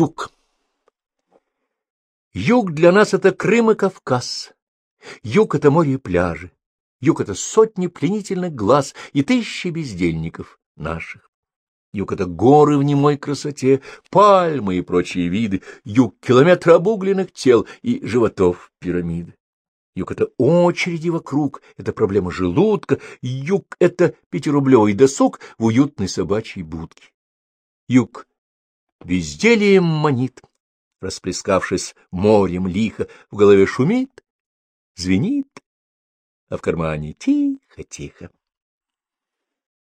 Юг. Юг для нас — это Крым и Кавказ. Юг — это море и пляжи. Юг — это сотни пленительных глаз и тысячи бездельников наших. Юг — это горы в немой красоте, пальмы и прочие виды. Юг — километры обугленных тел и животов пирамиды. Юг — это очереди вокруг, это проблема желудка. Юг — это пятирублевый досуг в уютной собачьей будке. Юг безделием манит, расплескавшись морем лихо, в голове шумит, звенит, а в кармане тихо-тихо.